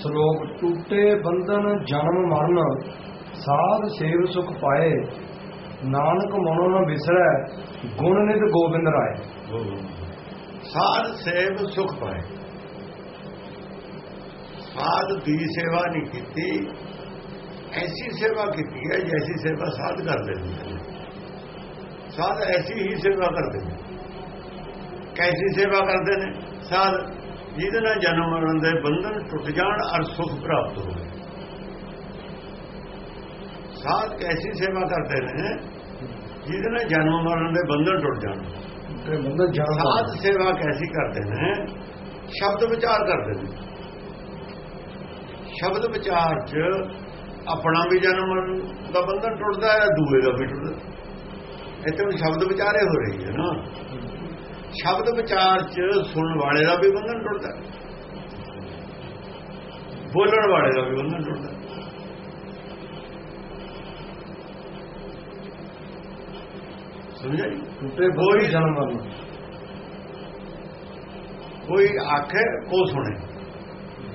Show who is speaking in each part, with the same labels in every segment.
Speaker 1: ਸ਼ਲੋਕ, ਟੂਟੇ ਬੰਧਨ ਜਨਮ ਮਰਨ, ਸਾਧ ਸੇਵ ਸੁਖ ਪਾਏ, ਨਾਨਕ ਮਨੋ ਨ ਵਿਸਰੈ ਗੁਣ ਨਿਤ ਗੋਬਿੰਦ ਰਾਏ।
Speaker 2: ਸਾਧ ਸੇਵ ਸੁਖ ਪਾਏ। ਸਾਧ ਦੀ ਸੇਵਾ ਨਹੀਂ ਕੀਤੀ, ਐਸੀ ਸੇਵਾ ਕੀਤੀ ਹੈ ਜੈਸੀ ਸੇਵਾ ਸਾਧ ਕਰਦੇ ਨੇ। ਸਾਧ ਐਸੀ ਹੀ ਸੇਵਾ ਕਰਦੇ ਨੇ। ਕੈਸੀ ਸੇਵਾ ਕਰਦੇ ਨੇ? ਸਾਧ ਜਿਹਦੇ ਨਾਲ ਜਨਮ ਮਰਨ ਦੇ ਬੰਧਨ ਟੁੱਟ ਜਾਣ ਅਰ ਸੁਖ ਪ੍ਰਾਪਤ ਹੋਵੇ ਸਾਧ ਕੈਸੀ ਸੇਵਾ ਕਰਦੇ ਨੇ ਜਿਹਦੇ ਨਾਲ ਜਨਮ ਮਰਨ ਦੇ ਬੰਧਨ ਟੁੱਟ ਜਾਣ।
Speaker 1: ਤੇ ਬੰਧਨ ਜਨਮ
Speaker 2: ਸਾਧ ਸੇਵਾ ਕੈਸੀ ਕਰਦੇ ਨੇ? ਸ਼ਬਦ ਵਿਚਾਰ ਕਰਦੇ ਨੇ। ਸ਼ਬਦ ਵਿਚਾਰ 'ਚ ਆਪਣਾ ਵੀ ਜਨਮ ਮਰਨ ਦਾ ਬੰਧਨ ਟੁੱਟਦਾ ਹੈ ਦੂਏ ਦਾ ਵੀ ਟੁੱਟਦਾ। ਇੱਥੇ ਸ਼ਬਦ ਵਿਚਾਰੇ ਹੋ ਰਹੀ ਹੈ ਨਾ। ਸ਼ਬਦ ਵਿਚਾਰ 'ਚ ਸੁਣਨ ਵਾਲੇ ਦਾ ਵੀ ਬੰਧਨ ਟੁੱਟਦਾ ਬੋਲਣ ਵਾਲੇ ਦਾ ਵੀ ਬੰਧਨ ਟੁੱਟਦਾ ਸਮਝਿਆ ਜੀ?
Speaker 1: ਟੂਟੇ ਬੰਧਨ ਜਨਮ ਮਰਨ
Speaker 2: ਕੋਈ ਆਖੇ ਕੋ ਸੁਣੇ।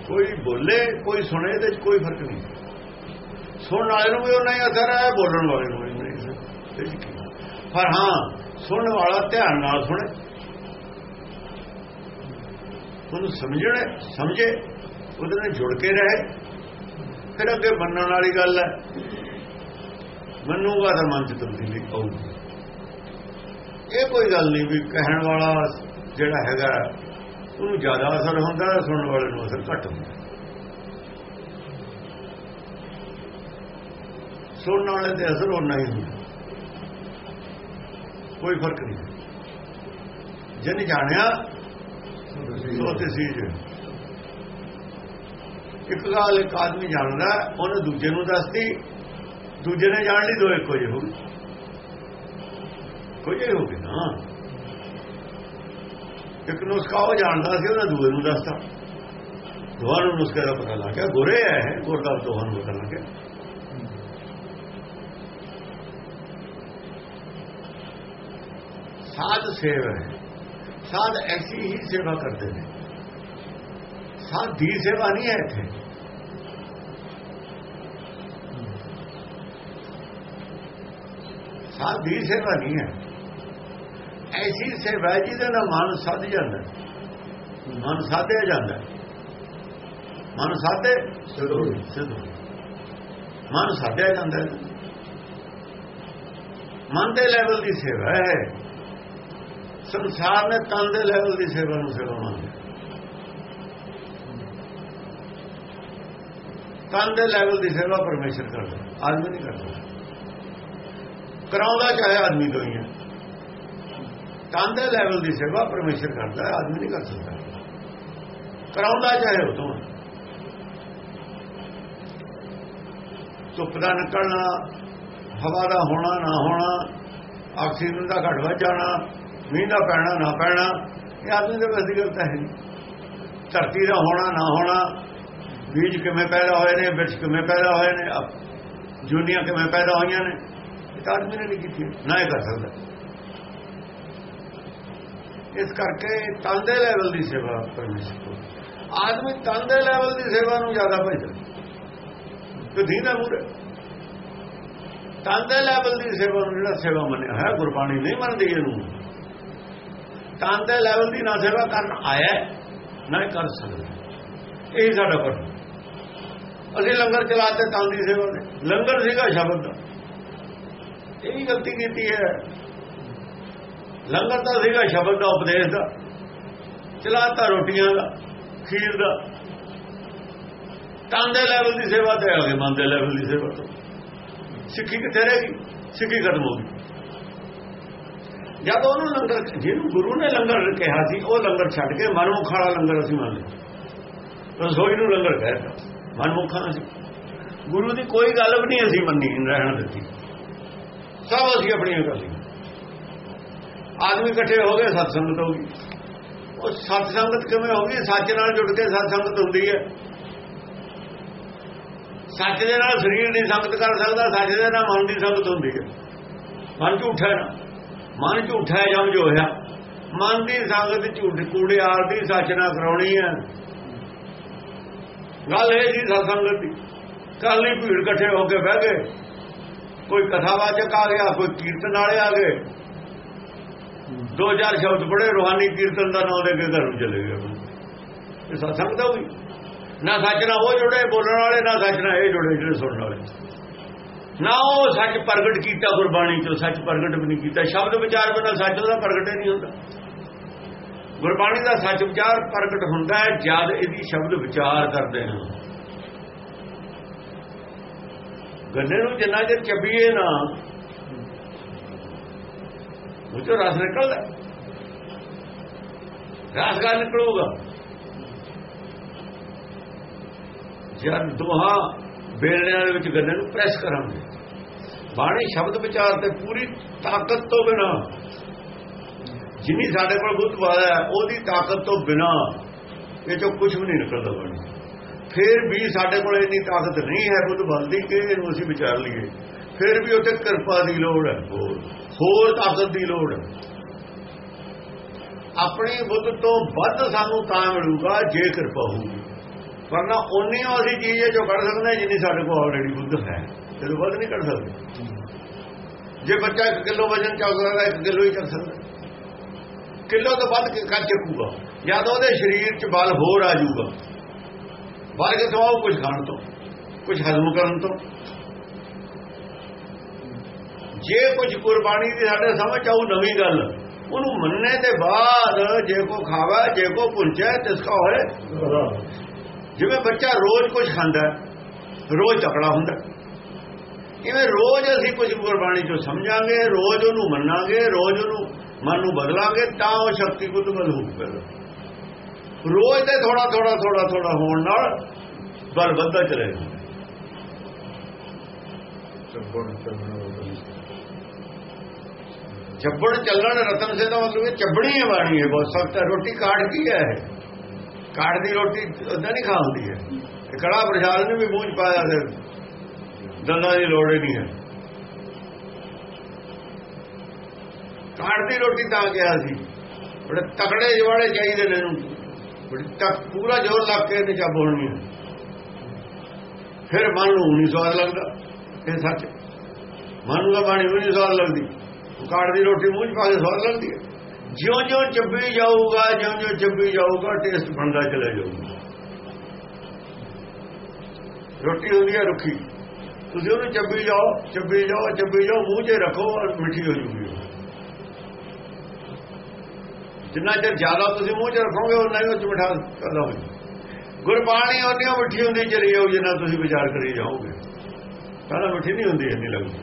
Speaker 2: ਕੋਈ ਬੋਲੇ ਕੋਈ ਸੁਣੇ ਤੇ ਕੋਈ ਫ਼ਰਕ ਨਹੀਂ। ਸੁਣਨ ਵਾਲੇ ਨੂੰ ਵੀ ਉਹਨਾਂ ਹੀ ਅਸਰ ਹੈ ਬੋਲਣ ਵਾਲੇ ਨੂੰ ਵੀ ਉਹਨਾਂ ਹੀ ਅਸਰ ਹੈ। ਪਰ ਹਾਂ ਸੁਣਨ ਵਾਲਾ ਧਿਆਨ ਨਾਲ ਸੁਣੇ। ਉਹਨੂੰ ਸਮਝਣੇ, ਸਮਝੇ, ਉਹਦੇ ਨਾਲ ਜੁੜ ਕੇ ਰਹੇ। ਫਿਰ ਅੱਗੇ ਮੰਨਣ ਵਾਲੀ ਗੱਲ ਹੈ, ਮੰਨੂਗਾ ਤਾਂ ਮਨ ਚ ਤਬਦੀਲੀ ਆਊਗੀ। ਇਹ ਕੋਈ ਗੱਲ ਨਹੀਂ ਵੀ ਕਹਿਣ ਵਾਲਾ ਜਿਹੜਾ ਹੈਗਾ, ਉਹਨੂੰ ਜ਼ਿਆਦਾ ਅਸਰ ਹੁੰਦਾ, ਸੁਣਨ ਵਾਲੇ ਨੂੰ ਅਸਰ ਘੱਟ ਹੁੰਦਾ। ਸੁਣਨ ਵਾਲੇ ਤੇ ਅਸਰ ਉਹਨਾਂ ਹੀ ਹੁੰਦਾ। ਕੋਈ ਫ਼ਰਕ ਨਹੀਂ। ਜਿਨ ਜਾਣਿਆ ਸੋ ਸੀ ਇੱਕ ਗੱਲ ਇੱਕ ਆਦਮੀ ਜਾਣਦਾ, ਉਹਨੇ ਦੂਜੇ ਨੂੰ ਦੱਸਦੀ ਦੂਜੇ ਨੇ ਜਾਣ ਲਈ ਦੋ ਇੱਕੋ ਜਿਹੇ ਹੋ ਗਏ। ਕੋਈ ਹੋ ਗਏ ਨਾ। ਇੱਕ ਨੁਸਖਾ ਉਹ ਜਾਣਦਾ ਸੀ, ਉਹਨੇ ਦੂਏ ਨੂੰ ਦੱਸਤਾ। ਦੋਹਾਂ ਨੂੰ ਨੁਸਖੇ ਦਾ ਪਤਾ ਲੱਗ ਗਿਆ, ਗੋਰੇ ਹੈ ਗੁਰਦਾ ਦੋਹਾਂ ਨੂੰ ਪਤਾ ਲੱਗ ਗਿਆ। ਸਾਧ ਸੇਵ ਹੈ। ਸਾਧ ਐਸੀ ਹੀ ਸੇਵਾ ਕਰਦੇ ਨੇ। ਸਾਧ ਦੀ ਸੇਵਾ ਨਹੀਂ ਹੈ ਇੱਥੇ। ਸਾਧ ਦੀ ਸੇਵਾ ਨਹੀਂ ਹੈ। ਐਸੀ ਸੇਵਾ ਜਿਹਦੇ ਨਾਲ ਮਨ ਸਾਧ ਜਾਂਦਾ ਮਨ ਸਾਧਿਆ ਜਾਂਦਾ ਮਨ ਸਾਧੇ, ਸਿੱਧੂ ਮਨ ਸਾਧਿਆ ਜਾਂਦਾ ਮਨ ਦੇ ਲੈਵਲ ਦੀ ਸੇਵਾ ਹੈ। ਸੰਸਾਰ ਨੇ ਤਨ ਦੇ ਲੈਵਲ ਦੀ ਸੇਵਾ ਨੂੰ ਸੇਵਾ ਮੰਨਿਆ ਤਨ ਦੇ ਲੈਵਲ ਦੀ ਸੇਵਾ ਪਰਮੇਸ਼ਰ ਕਰਦਾ, ਆਦਮੀ ਨਹੀਂ ਕਰਦਾ। ਕਰਾਉਂਦਾ ਚਾਹੇ ਆਦਮੀ ਤੋਂ ਹੀ ਹੈ। ਤਨ ਦੇ ਲੈਵਲ ਦੀ ਸੇਵਾ ਪਰਮੇਸ਼ਰ ਕਰਦਾ, ਆਦਮੀ ਨਹੀਂ ਕਰ ਸਕਦਾ। ਕਰਾਉਂਦਾ ਚਾਹੇ ਉਹ ਤੋਂ ਧੁੱਪ ਦਾ ਨਿਕਲਣਾ, ਹਵਾ ਦਾ ਹੋਣਾ, ਨਾ ਹੋਣਾ, ਆਕਸੀਜਨ ਦਾ ਘਟ ਵੱਧ ਜਾਣਾ ਮੀਂਹ ਦਾ ਪੈਣਾ, ਨਾ ਪੈਣਾ, ਇਹ ਆਦਮੀ ਦੇ ਵਸ ਦੀ ਗੱਲ ਤਾਂ ਹੈ ਨਹੀਂ। ਧਰਤੀ ਦਾ ਹੋਣਾ, ਨਾ ਹੋਣਾ, ਬੀਜ ਕਿਵੇਂ ਪੈਦਾ ਹੋਏ ਨੇ, ਬਿਰਛ ਕਿਵੇਂ ਪੈਦਾ ਹੋਏ ਨੇ ਜੁਨੀਆਂ ਕਿਵੇਂ ਪੈਦਾ ਹੋਈਆਂ ਨੇ, ਇਹ ਆਦਮੀ ਨੇ ਨਹੀਂ ਕੀਤੀ, ਨਾ ਇਹ ਕਰ ਸਕਦਾ। ਇਸ ਕਰਕੇ ਤਨ ਦੇ ਲੈਵਲ ਦੀ ਸੇਵਾ ਪਰਮੇਸ਼ਰ ਕੋਲ। ਆਦਮੀ ਤਨ ਦੇ ਲੈਵਲ ਦੀ ਸੇਵਾ ਨੂੰ ਜ਼ਿਆਦਾ ਭਜਦਾ। ਤੇ ਦੀਨਾ ਮੂਰੇ ਤਨ ਦੇ ਲੈਵਲ ਦੀ ਸੇਵਾ ਨੂੰ ਜਿਹੜਾ ਸੇਵਾ ਮੰਨਿਆ ਹੈ ਗੁਰਬਾਣੀ ਨਹੀਂ ਮੰਨਦੀ ਇਹਨੂੰ। ਤਨ ਦੇ ਲੈਵਲ ਦੀ ਨਾ ਸੇਵਾ ਕਰਨ ਆਇਆ ਨਾ ਕਰ ਸਕਦਾ। ਇਹ ਸਾਡਾ ਪਰ ਅਸੀਂ ਲੰਗਰ ਚਲਾਤੇ ਤਨ ਦੀ ਸੇਵਾ ਨੇ ਲੰਗਰ ਸੀਗਾ ਸ਼ਬਦ ਦਾ। ਇਹ ਗਲਤੀ ਕੀਤੀ ਹੈ। ਲੰਗਰ ਤਾਂ ਸੀਗਾ ਸ਼ਬਦ ਦਾ, ਉਪਦੇਸ਼ ਦਾ। ਚਲਾਤਾ ਰੋਟੀਆਂ ਦਾ, ਖੀਰ ਦਾ। ਤਨ ਦੇ ਲੈਵਲ ਦੀ ਸੇਵਾ ਤੇ ਆ ਗਏ, ਮਨ ਦੇ ਲੈਵਲ ਦੀ ਸੇਵਾ ਤੋਂ। ਸਿੱਖੀ ਕਿੱਥੇ ਰਹੇਗੀ ਸਿੱਖੀ ਖਤਮ ਹੋ ਗਈ। ਜਦ ਉਹਨੂੰ ਲੰਗਰ ਜਿਹਨੂੰ ਗੁਰੂ ਨੇ ਲੰਗਰ ਕਿਹਾ ਸੀ, ਉਹ ਲੰਗਰ ਛੱਡ ਕੇ ਮਨਮੁਖ ਵਾਲਾ ਲੰਗਰ ਅਸੀਂ ਮੰਨ ਲਿਆ। ਰਸੋਈ ਨੂੰ ਲੰਗਰ ਕਹਿਤਾ ਮਨਮੁਖਾਂ ਸੀ ਗੁਰੂ ਦੀ ਕੋਈ ਗੱਲ ਵੀ ਨਹੀਂ ਅਸੀਂ ਮੰਨੀ, ਰਹਿਣ ਦਿੱਤੀ। ਸਭ ਅਸੀਂ ਆਪਣੀਆਂ ਕਰ ਆਦਮੀ ਇਕੱਠੇ ਹੋ ਗਏ, ਸਤਸੰਗਤ ਹੋ ਗਈ ਉਹ ਸਤਸੰਗਤ ਕਿਵੇਂ ਹੋ ਗਈ ਸੱਚ ਨਾਲ ਜੁੜ ਕੇ ਸਤ ਸੰਗਤ ਹੁੰਦੀ ਹੈ। ਸੱਚ ਦੇ ਨਾਲ ਸਰੀਰ ਦੀ ਸੰਗਤ ਕਰ ਸਕਦਾ, ਸੱਚ ਦੇ ਨਾਲ ਮਨ ਦੀ ਸੰਗਤ ਹੁੰਦੀ ਹੈ। ਮਨ ਝੂਠਾ ਹੈ ਨਾ। ਮਨ ਝੂਠਾ ਹੈ ਜਮ ਜੋ ਹੋਇਆ। ਮਨ ਦੀ ਸੰਗਤ ਝੂਠ, ਕੂੜਿਆਰ ਦੀ ਸੱਚ ਕਰਾਉਣੀ ਹੈ। ਗੱਲ ਇਹ ਜੀ ਸਤਸੰਗਤ ਦੀ। ਕੱਲ ਨਹੀਂ ਭੀੜ ਇਕੱਠੇ ਹੋ ਕੇ ਬਹਿ ਗਏ। ਕੋਈ ਕਥਾਵਾਚਕ ਆ ਗਿਆ, ਕੋਈ ਕੀਰਤਨ ਵਾਲੇ ਆ ਗਏ। ਦੋ ਚਾਰ ਸ਼ਬਦ ਪੜੇ ਰੋਹਾਨੀ ਕੀਰਤਨ ਦਾ ਨਾਮ ਦੇ ਕੇ ਘਰ ਨੂੰ ਚਲੇ ਗਏ। ਇਹ ਸਤਸੰਗ ਦਾ ਹੋਈ ਨਾ ਸੱਚ ਨਾਲ ਉਹ ਜੁੜੇ, ਬੋਲਣ ਵਾਲੇ, ਨਾ ਸੱਚ ਨਾਲ ਇਹ ਜੁੜੇ, ਜਿਹੜੇ ਸੁਣਨ ਵਾਲੇ। ਨਾ ਉਹ ਸੱਚ ਪ੍ਰਗਟ ਕੀਤਾ ਗੁਰਬਾਣੀ ਚੋਂ, ਸੱਚ ਪ੍ਰਗਟ ਵੀ ਨਹੀਂ ਕੀਤਾ। ਸ਼ਬਦ ਵਿਚਾਰ ਬਿਨਾਂ ਸੱਚ ਉਹਦਾ ਪ੍ਰਗਟ ਨਹੀਂ ਹੁੰਦਾ। ਗੁਰਬਾਣੀ ਦਾ ਸੱਚ ਵਿਚਾਰ ਪ੍ਰਗਟ ਹੁੰਦਾ ਹੈ ਜਦ ਇਹਦੀ ਸ਼ਬਦ ਵਿਚਾਰ ਕਰਦੇ ਹਾਂ। ਗੰਨੇ ਨੂੰ ਜਿੰਨਾ ਚਿਰ ਚੱਬੀਏ ਨਾ, ਉਹ ਚੋਂ ਰਸ ਨਿਕਲਦਾ। ਰਸ ਗਾ ਨਿਕਲੂਗਾ? ਜਦ ਦੋਹਾਂ ਬੇਲਣਿਆਂ ਦੇ ਵਿੱਚ ਗੰਨੇ ਨੂੰ ਪ੍ਰੈਸ ਕਰਾਂਗੇ। ਬਾਣੀ ਸ਼ਬਦ ਵਿਚਾਰ ਤੇ ਪੂਰੀ ਤਾਕਤ ਤੋਂ ਬਿਨਾ, ਜਿੰਨੀ ਸਾਡੇ ਕੋਲ ਬੁੱਧ ਵਾਲਾ ਹੈ, ਉਹਦੀ ਤਾਕਤ ਤੋਂ ਬਿਨਾ ਇਹ ਚੋਂ ਕੁਝ ਵੀ ਨਹੀਂ ਨਿਕਲਦਾ ਬਾਣੀ। ਫਿਰ ਵੀ ਸਾਡੇ ਕੋਲ ਇੰਨੀ ਤਾਕਤ ਨਹੀਂ ਹੈ ਬੁੱਧ ਬਲ ਦੀ ਕਿ ਇਹਨੂੰ ਅਸੀਂ ਵਿਚਾਰ ਲਈਏ। ਫਿਰ ਵੀ ਉੱਥੇ ਕਿਰਪਾ ਦੀ ਲੋੜ ਹੈ, ਹੋਰ ਤਾਕਤ ਦੀ ਲੋੜ ਹੈ। ਆਪਣੀ ਬੁੱਧ ਤੋਂ ਵੱਧ ਸਾਨੂੰ ਤਾਂ ਮਿਲੂਗਾ ਜੇ ਕਿਰਪਾ ਹੋਊਗੀ। ਪਰ ਨਾ ਉਨੀ ਅਸੀਂ ਚੀਜ਼ ਹੈ ਜੋ ਕੱਢ ਸਕਦੇ ਹਾਂ ਜਿੰਨੀ ਸਾਡੇ ਕੋਲ ਆਲਰੇਡੀ ਬੁੱਧ ਹੈ। ਇਹ ਤੋਂ ਵੱਧ ਨਹੀਂ ਕੱਢ ਸਕਦੇ। ਜੇ ਬੱਚਾ 1 ਕਿਲੋ ਵਜਨ ਚੱਕ ਸਕਦਾ 1 ਕਿਲੋ ਹੀ ਚੱਕ ਸਕਦਾ। ਕਿਲੋ ਤੋਂ ਵੱਧ ਕੱਢ ਚੱਕੂਗਾ ਜਦ ਉਹਦੇ ਸਰੀਰ 'ਚ ਬਲ ਹੋਰ ਆ ਜਾਊਗਾ। ਬਲ ਕਿਥੋਂ ਆਉ ਕੁਝ ਖਾਣ ਤੋਂ ਕੁਝ ਹਜ਼ਮ ਕਰਨ ਤੋਂ। ਜੇ ਕੁਝ ਕੁਰਬਾਨੀ ਦੀ ਸਾਡੇ ਸਮਝ ਆਉ ਨਵੀਂ ਗੱਲ ਉਹਨੂੰ ਮੰਨਣੇ ਦੇ ਬਾਅਦ ਜੇ ਕੋ ਖਾਵਾ ਜੇ ਕੋ ਪੁੰਚੈ ਤਿਸ ਕਾ ਹੋਏ ਜਿਵੇਂ ਬੱਚਾ ਰੋਜ਼ ਕੁਝ ਖਾਂਦਾ ਰੋਜ਼ ਤਕੜਾ ਹੁੰਦਾ। ਇਵੇਂ ਰੋਜ਼ ਅਸੀਂ ਕੁਝ ਗੁਰਬਾਣੀ ਚੋਂ ਸਮਝਾਂਗੇ ਰੋਜ਼ ਉਹਨੂੰ ਮੰਨਾਂਗੇ ਰੋਜ਼ ਉਹਨੂੰ ਮਨ ਨੂੰ ਬਦਲਾਂਗੇ ਤਾਂ ਉਹ ਸ਼ਕਤੀ ਬੁੱਧ ਬਲ ਹੋਊਗਾ ਰੋਜ਼ ਤੇ ਥੋੜਾ ਥੋੜਾ ਥੋੜਾ ਥੋੜਾ ਹੋਣ ਨਾਲ ਬਲ ਵੱਧਦਾ ਚਲੇਗਾ ਚੱਬੜ ਚੱਲਣ ਰਤਨ ਸੇ ਦਾ ਮਤਲਬ ਇਹ ਚੱਬੜੀ ਹੈ ਬਾਣੀ ਹੈ ਬਹੁਤ ਸਖਤ ਹੈ। ਰੋਟੀ ਕਾਟ ਕੀ ਹੈ ਕਾਟ ਦੀ ਰੋਟੀ ਉਦਾਂ ਨਹੀਂ ਖਾ ਹੁੰਦੀ ਹੈ ਕੜਾ ਪ੍ਰਸ਼ਾਦ ਨੇ ਵੀ ਮੂੰਹ ਪਾਇਆ ਤੇ ਦੰਦਾਂ ਦੀ ਲੋੜ ਹੀ ਨਹੀਂ ਹੈ। ਕਾਟ ਦੀ ਰੋਟੀ ਤਾਂ ਕਿਹਾ ਸੀ। ਬੜੇ ਤਕੜੇ ਜਵਾੜੇ ਚਾਹੀਦੇ ਨੇ ਇਹਨੂੰ। ਬੜੀ ਤੱਕ ਪੂਰਾ ਜ਼ੋਰ ਲਾ ਕੇ ਇਹਨੇ ਚੱਬ ਹੋਣੀ ਹੈ। ਫਿਰ ਮਨ ਨੂੰ ਨਹੀਂ ਸਵਾਦ ਲੱਗਦਾ, ਇਹ ਸੱਚ। ਮਨ ਦਾ ਤਾਂ ਬਾਣੀ ਵੀ ਨਹੀਂ ਸਵਾਦ ਲੱਗਦੀ। ਕਾੜ ਦੀ ਰੋਟੀ ਮੂੰਹ 'ਚ ਪਾ ਕੇ ਸਵਾਦ ਲੱਗਦੀ ਹੈ। ਜਿਉਂ ਜਿਉਂ ਚੱਬੀ ਜਾਊਗਾ ਜਿਉਂ ਜਿਉਂ ਚੱਬੀ ਜਾਊਗਾ ਟੇਸਟ ਬਣਦਾ ਚਲੇ ਜਾਊਗਾ। ਰੋਟੀ ਹੁੰਦੀ ਹੈ ਰੁੱਖੀ। ਤੁਸੀਂ ਉਹਨੂੰ ਚੱਬੀ ਜਾਓ ਚੱਬੀ ਜਾਓ ਚੱਬੀ ਜਾਓ, ਮੂੰਹ 'ਚ ਰੱਖੋ ਮਿੱਠੀ ਹੋ ਜੂਗੀ ਜਿੰਨਾ ਚਿਰ ਜ਼ਿਆਦਾ ਤੁਸੀਂ ਮੂੰਹ 'ਚ ਰੱਖੋਗੇ, ਉਨਾ ਹੀ ਉਹ 'ਚ ਮਿਠਾਸ ਪੈਦਾ ਹੋ ਗੁਰਬਾਣੀ ਉਹਨੀਆਂ ਮਿੱਠੀ ਹੁੰਦੀ ਚਲੀ ਜਾਊ ਜਿੰਨਾ ਤੁਸੀਂ ਵਿਚਾਰ ਕਰੀ ਜਾਓਗੇ। ਪਹਿਲਾਂ ਮਿੱਠੀ ਨਹੀਂ ਹੁੰਦੀ, ਇੰਨੀ ਲੱਗਦੀ।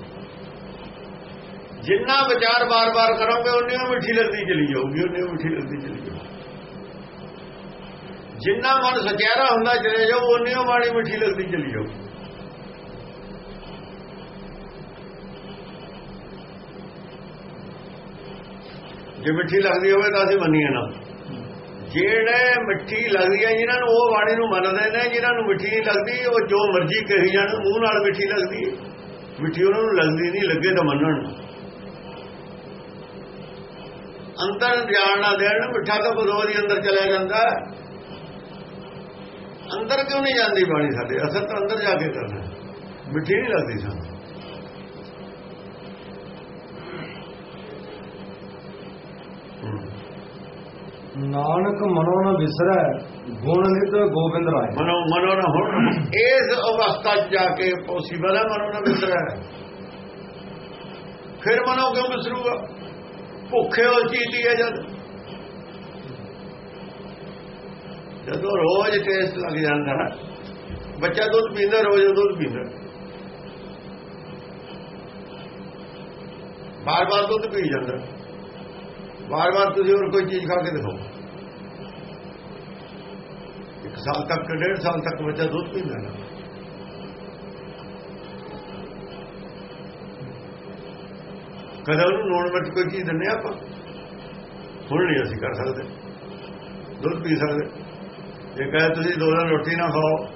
Speaker 2: ਜਿੰਨਾ ਵਿਚਾਰ ਬਾਰ-ਬਾਰ ਕਰੋਗੇ, ਉਨੀ ਮਿੱਠੀ ਲੱਗਦੀ ਚਲੀ ਜਾਊਗੀ, ਉਨੀ ਮਿੱਠੀ ਲੱਗਦੀ ਚਲੀ ਜਾਊਗੀ। ਜਿੰਨਾ ਮਨ ਸਚਿਆਰਾ ਹੁੰਦਾ ਚਲੇ ਜਾਊ ਉਨੀ ਬਾਣੀ ਮਿੱਠੀ ਲੱਗਦੀ ਚਲੀ ਜਾਊਗੀ। ਜੇ ਮਿੱਠੀ ਲੱਗਦੀ ਹੋਵੇ ਤਾਂ ਅਸੀਂ ਮੰਨੀਏ ਨਾ। ਜਿਹੜੇ ਮਿੱਠੀ ਲੱਗਦੀ ਹੈ ਜਿਨ੍ਹਾਂ ਨੂੰ ਉਹ ਬਾਣੀ ਨੂੰ ਮੰਨਦੇ ਨੇ, ਜਿਨ੍ਹਾਂ ਨੂੰ ਮਿੱਠੀ ਨਹੀਂ ਲੱਗਦੀ, ਉਹ ਜੋ ਮਰਜ਼ੀ ਕਹੀ ਜਾਣ, ਮੂੰਹ ਨਾਲ ਮਿੱਠੀ ਲੱਗਦੀ ਹੈ ਮਿੱਠੀ ਉਹਨਾਂ ਨੂੰ ਲੱਗਦੀ ਨਹੀਂ, ਲੱਗੇ ਤਾਂ ਮੰਨਣ। ਅੰਦਰ ਧਿਆਨ ਨਾ ਦੇਣ, ਮਿੱਠਾ ਤਾਂ ਬਦੋਰ ਹੀ ਅੰਦਰ ਚਲਿਆ ਜਾਂਦਾ। ਅੰਦਰ ਕਿਉਂ ਨਹੀਂ ਜਾਂਦੀ ਬਾਣੀ ਸਾਡੇ? ਅਸਰ ਤਾਂ ਅੰਦਰ ਜਾ ਕੇ ਕਰਨਾ। ਮਿੱਠੀ ਨਹੀਂ ਲੱਗਦੀ ਸਾਨੂੰ।
Speaker 1: ਨਾਨਕ ਮਨੋ ਨ ਵਿਸਰੈ ਗੁਣ ਨਿਤ ਗੋਬਿੰਦ ਰਾਏ।
Speaker 2: ਮਨੋ ਮਨੋ ਨਾ ਹੁਣ। ਇਸ ਅਵਸਥਾ 'ਚ ਜਾ ਕੇ ਪੋਸੀਬਲ ਹੈ ਮਨੋ ਨਾ ਵਿਸਰੈ? ਫਿਰ ਮਨੋ ਕਿਉਂ ਵਿਸਰੂਗਾ? ਭੁੱਖੇ ਹੋ ਚੀਤੀ ਹੈ ਜਦ। ਜਦੋਂ ਰੋਜ਼ ਟੇਸਟ ਲੱਗ ਜਾਂਦਾ ਨਾ ਬੱਚਾ ਦੁੱਧ ਪੀਂਦਾ ਰੋਜ਼ ਦੁੱਧ ਪੀਂਦਾ। ਬਾਰ-ਬਾਰ ਦੁੱਧ ਪੀ ਜਾਂਦਾ। ਵਾਰ ਵਾਰ ਤੁਸੀਂ ਹੋਰ ਕੋਈ ਚੀਜ਼ ਖਾ ਕੇ ਦਿਖਾਓ। ਇੱਕ ਸਾਲ ਤੱਕ, ਡੇਢ ਸਾਲ ਤੱਕ ਬੱਚਾ ਦੁੱਧ ਪੀਂਦਾ ਨਾ। ਕਦੇ ਉਹਨੂੰ ਨੋਣ ਵਿੱਚ ਕੋਈ ਚੀਜ਼ ਦਿੰਨੇ ਆਪਾਂ। ਹੁਣ ਨਹੀਂ ਅਸੀਂ ਕਰ ਸਕਦੇ। ਦੁੱਧ ਪੀ ਸਕਦੇ। ਜੇ ਕਹੇ ਤੁਸੀਂ ਦੋ ਦਿਨ ਰੋਟੀ ਨਾ ਖਾਓ,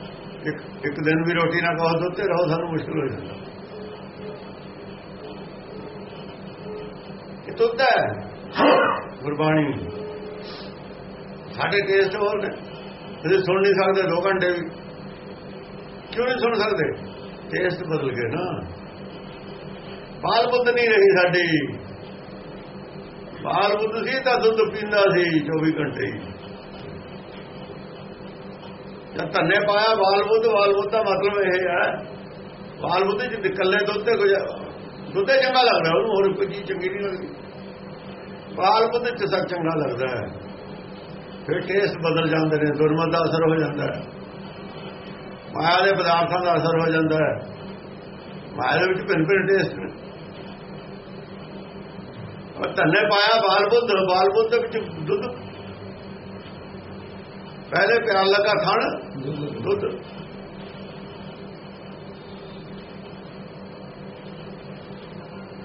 Speaker 2: ਇੱਕ ਇੱਕ ਦਿਨ ਵੀ ਰੋਟੀ ਨਾ ਖਾਓ, ਦੁੱਧ ਤੇ ਰਹੋ, ਸਾਨੂੰ ਮੁਸ਼ਕਲ ਹੋ ਜਾਂਦਾ। ਇਹ ਦੁੱਧ ਹੈ। ਗੁਰਬਾਣੀ। ਸਾਡੇ ਟੇਸਟ ਹੋਰ ਨੇ। ਤੁਸੀਂ ਸੁਣ ਨਹੀਂ ਸਕਦੇ 2 ਘੰਟੇ ਵੀ। ਕਿਉਂ ਨਹੀਂ ਸੁਣ ਸਕਦੇ? ਟੇਸਟ ਬਦਲ ਗਏ ਨਾ। ਬਾਲ ਬੁੱਧ ਨਹੀਂ ਰਹੀ ਸਾਡੀ। ਬਾਲ ਬੁੱਧ ਸੀ ਤਾਂ ਦੁੱਧ ਪੀਂਦਾ ਸੀ 24 ਘੰਟੇ ਹੀ। ਜਦ ਧੰਨੇ ਪਾਇਆ, ਬਾਲ ਬੁੱਧ ਬਾਲ ਬੁੱਧ ਦਾ ਮਤਲਬ ਇਹ ਹੈ, ਬਾਲ ਬੁੱਧ ਚ ਇਕੱਲੇ ਦੁੱਧ ਤੇ ਕੁਝ ਦੁੱਧ ਚੰਗਾ ਲੱਗਦਾ ਉਹਨੂੰ ਹੋਰ ਕੋਈ ਚੀਜ਼ ਚੰਗੀ ਨਹੀਂ ਲੱਗਦੀ। ਬਾਲ ਬੁੱਧ ਚ ਸਭ ਚੰਗਾ ਲੱਗਦਾ ਹੈ। ਫਿਰ ਟੇਸਟ ਬਦਲ ਜਾਂਦੇ ਨੇ, ਦੁਰਮਤ ਦਾ ਅਸਰ ਹੋ ਜਾਂਦਾ ਹੈ। ਮਾਇਆ ਦੇ ਪਦਾਰਥਾਂ ਦਾ ਅਸਰ ਹੋ ਜਾਂਦਾ ਹੈ। ਮਾਇਆ ਦੇ ਵਿੱਚ ਭਿੰਨ ਭਿੰਨ ਟੇਸਟ ਨੇ। ਔਰ ਧੰਨੇ ਪਾਇਆ ਬਾਲ ਬੁੱਧ ਬਾਲ ਬੁੱਧ ਦੇ ਵਿੱਚ ਦੁੱਧ। ਪਹਿਲੇ ਪਿਆਰ ਲੱਗਾ ਥਣ ਦੁੱਧ।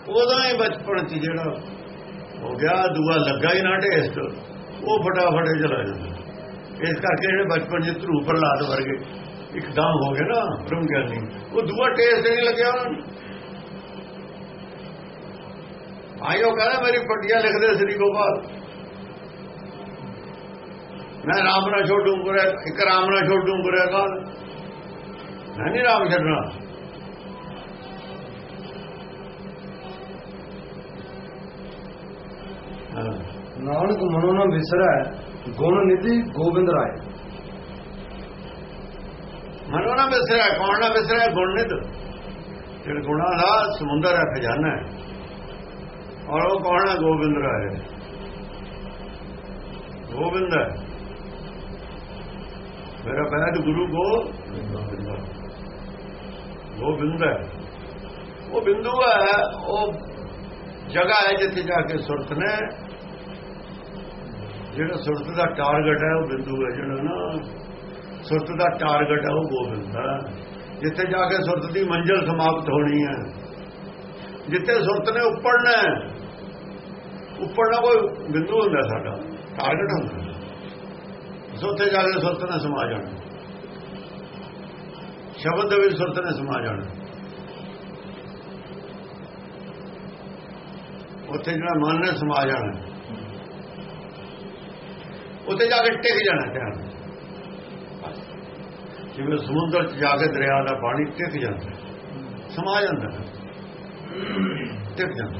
Speaker 2: ਉਦੋਂ ਹੀ ਬਚਪਨ ਚ ਜਿਹੜਾ ਹੋ ਗਿਆ, ਦੂਆ ਲੱਗਾ ਹੀ ਨਾ ਟੇਸਟ ਉਹ ਫਟਾਫਟ ਚਲਾ ਜਾਂਦਾ। ਇਸ ਕਰਕੇ ਜਿਹੜੇ ਬਚਪਨ ਚ ਧਰੂ ਪ੍ਰਲਾਦ ਵਰਗੇ ਇੱਕਦਮ ਹੋ ਗਏ ਨਾ, ਬ੍ਰਹਮ ਗਿਆਨੀ। ਉਹ ਦੂਆ ਟੇਸਟ ਨਹੀਂ ਲੱਗਿਆ ਉਹਨਾਂ ਨੂੰ। ਆਇਓ ਕਹਿੰਦਾ, ਮੇਰੀ ਪੱਟੀਆਂ ਲਿਖਦੇ ਸ੍ਰੀ ਗੋਪਾਲ। ਮੈਂ ਰਾਮ ਨਾਲ ਛੋਡੂ ਕਰਿਆ ਇੱਕ ਰਾਮ ਨਾਲ ਛੋਡੂ ਕਰਿਆ ਕਾਲ ਮੈਂ ਨਹੀਂ ਰਾਮ ਛੱਡਣਾ।
Speaker 1: ਨਾਨਕ ਮਨੋ ਨਾ ਵਿਸਰੈ, ਗੁਣ ਨਿਧੀ ਗੋਬਿੰਦ ਰਾਏ।
Speaker 2: ਮਨੋ ਨਾ ਵਿਸਰਿਆ ਕੌਣ ਨਾ ਵਿਸਰਿਆ ਗੁਣ ਨਿਧ। ਜਿਹੜਾ ਗੁਣਾ ਦਾ ਸਮੁੰਦਰ ਹੈ, ਖਜ਼ਾਨਾ ਹੈ। ਔਰ ਉਹ ਕੌਣ ਹੈ? ਗੋਬਿੰਦ ਰਾਏ। ਗੋਬਿੰਦ ਹੈ। ਮੇਰਾ ਬੈਦ ਗੁਰੂ ਗੋ ਗੋਬਿੰਦ ਹੈ। ਉਹ ਬਿੰਦੂ ਹੈ, ਉਹ ਜਗ੍ਹਾ ਹੈ ਜਿੱਥੇ ਜਾ ਕੇ ਸੁਰਤ ਨੇ। ਜਿਹੜਾ ਸੁਰਤ ਦਾ ਟਾਰਗੇਟ ਹੈ ਉਹ ਬਿੰਦੂ ਹੈ ਜਿਹੜਾ ਨਾ। ਸੁਰਤ ਦਾ ਟਾਰਗੇਟ ਹੈ ਉਹ ਗੋਬਿੰਦ ਹੈ। ਜਿੱਥੇ ਜਾ ਕੇ ਸੁਰਤ ਦੀ ਮੰਜ਼ਿਲ ਸਮਾਪਤ ਹੋਣੀ ਹੈ। ਜਿੱਥੇ ਸੁਰਤ ਨੇ ਉੱਪਰਨਾ ਉੱਪਰਨਾ ਕੋਈ ਬਿੰਦੂ ਹੁੰਦਾ ਸਾਡਾ ਟਾਰਗੇਟ ਹੁੰਦਾ। ਸੁਰਤੇ ਜਾ ਕੇ ਸੁਰਤ ਨੇ ਸਮਾ ਜਾਣਾ। ਸ਼ਬਦ ਦੇ ਵਿੱਚ ਸੁਰਤ ਨੇ ਸਮਾ ਜਾਣਾ। ਉੱਥੇ ਜਿਹੜਾ ਮਨ ਨੇ ਸਮਾ ਜਾਣਾ ਉੱਥੇ ਜਾ ਕੇ ਟਿਕ ਜਾਣਾ ਧਿਆਨ। ਜਿਵੇਂ ਸਮੁੰਦਰ 'ਚ ਜਾ ਕੇ ਦਰਿਆ ਦਾ ਪਾਣੀ ਟਿਕ ਜਾਂਦਾ। ਸਮਾ ਜਾਂਦਾ ਟਿਕ ਜਾਂਦਾ।